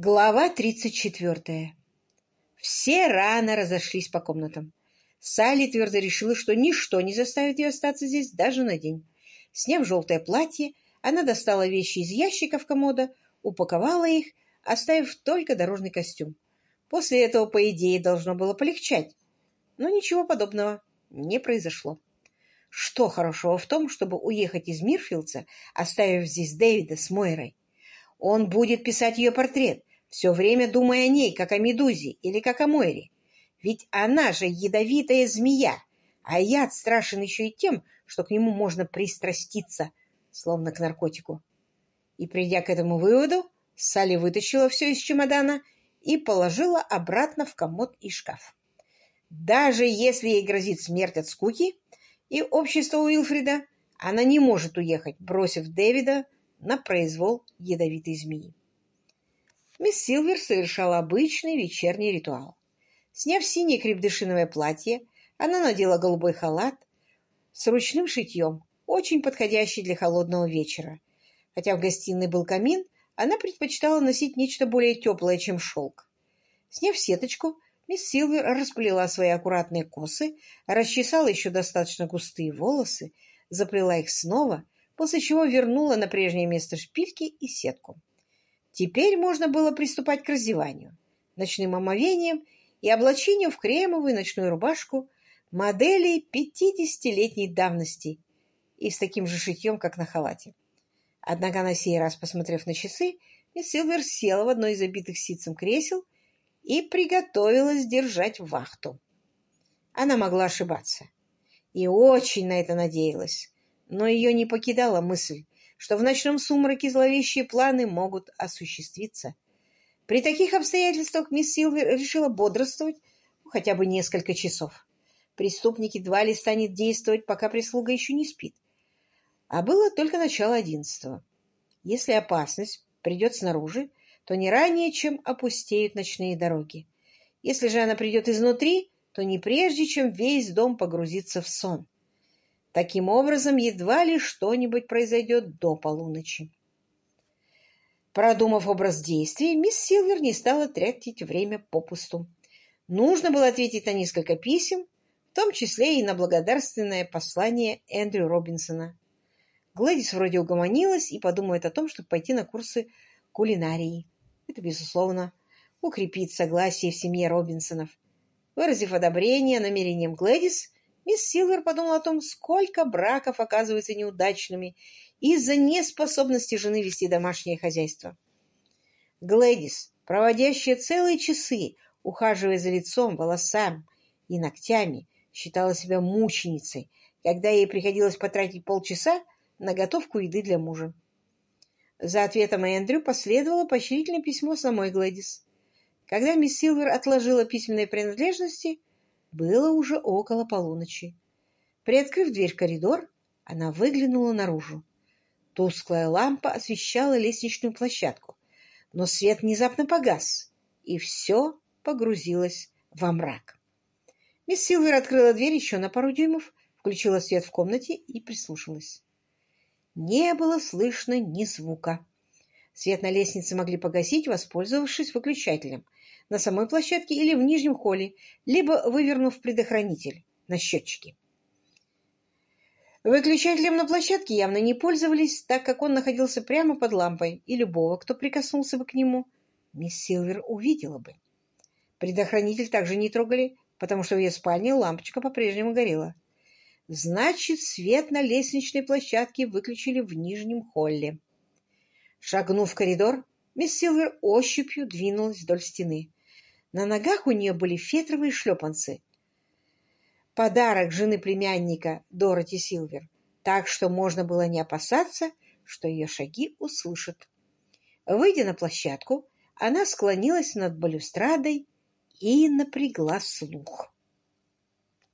Глава тридцать четвертая. Все рано разошлись по комнатам. Салли твердо решила, что ничто не заставит ее остаться здесь даже на день. Сняв желтое платье, она достала вещи из ящиков комода, упаковала их, оставив только дорожный костюм. После этого, по идее, должно было полегчать. Но ничего подобного не произошло. Что хорошего в том, чтобы уехать из Мирфилдса, оставив здесь Дэвида с Мойрой? Он будет писать ее портрет, все время думая о ней, как о Медузе или как о Мойре. Ведь она же ядовитая змея, а яд страшен еще и тем, что к нему можно пристраститься, словно к наркотику. И, придя к этому выводу, Салли вытащила все из чемодана и положила обратно в комод и шкаф. Даже если ей грозит смерть от скуки и общества Уилфрида, она не может уехать, бросив Дэвида на произвол ядовитой змеи мисс Силвер совершала обычный вечерний ритуал. Сняв синее крепдышиновое платье, она надела голубой халат с ручным шитьем, очень подходящий для холодного вечера. Хотя в гостиной был камин, она предпочитала носить нечто более теплое, чем шелк. Сняв сеточку, мисс Силвер расплела свои аккуратные косы, расчесала еще достаточно густые волосы, заплела их снова, после чего вернула на прежнее место шпильки и сетку. Теперь можно было приступать к раздеванию, ночным омовением и облачению в кремовую ночную рубашку модели пятидесятилетней давности и с таким же шитьем, как на халате. Однако на сей раз, посмотрев на часы, мисс Силвер села в одно из забитых ситцем кресел и приготовилась держать вахту. Она могла ошибаться и очень на это надеялась, но ее не покидала мысль, что в ночном сумраке зловещие планы могут осуществиться. При таких обстоятельствах мисс Силвер решила бодрствовать хотя бы несколько часов. Преступник едва ли станет действовать, пока прислуга еще не спит. А было только начало одиннадцатого. Если опасность придет снаружи, то не ранее, чем опустеют ночные дороги. Если же она придет изнутри, то не прежде, чем весь дом погрузится в сон. Таким образом, едва ли что-нибудь произойдет до полуночи. Продумав образ действий, мисс Силвер не стала тратить время попусту. Нужно было ответить на несколько писем, в том числе и на благодарственное послание Эндрю Робинсона. Глэдис вроде угомонилась и подумает о том, чтобы пойти на курсы кулинарии. Это, безусловно, укрепит согласие в семье Робинсонов. Выразив одобрение намерениям Глэдис, мисс Силвер подумала о том, сколько браков оказываются неудачными из-за неспособности жены вести домашнее хозяйство. Глэдис, проводящая целые часы, ухаживая за лицом, волосами и ногтями, считала себя мученицей, когда ей приходилось потратить полчаса на готовку еды для мужа. За ответом Эндрю последовало поощрительное письмо самой Глэдис. Когда мисс Силвер отложила письменные принадлежности, было уже около полуночи. Приоткрыв дверь в коридор, она выглянула наружу. Тусклая лампа освещала лестничную площадку, но свет внезапно погас, и все погрузилось во мрак. Мисс Силвер открыла дверь еще на пару дюймов, включила свет в комнате и прислушалась. Не было слышно ни звука. Свет на лестнице могли погасить, воспользовавшись выключателем — на самой площадке или в нижнем холле, либо вывернув предохранитель на счетчике. Выключателем на площадке явно не пользовались, так как он находился прямо под лампой, и любого, кто прикоснулся бы к нему, мисс Силвер увидела бы. Предохранитель также не трогали, потому что в ее спальне лампочка по-прежнему горела. Значит, свет на лестничной площадке выключили в нижнем холле. Шагнув в коридор, мисс Силвер ощупью двинулась вдоль стены. На ногах у нее были фетровые шлепанцы. Подарок жены племянника Дороти Силвер, так что можно было не опасаться, что ее шаги услышат. Выйдя на площадку, она склонилась над балюстрадой и напрягла слух.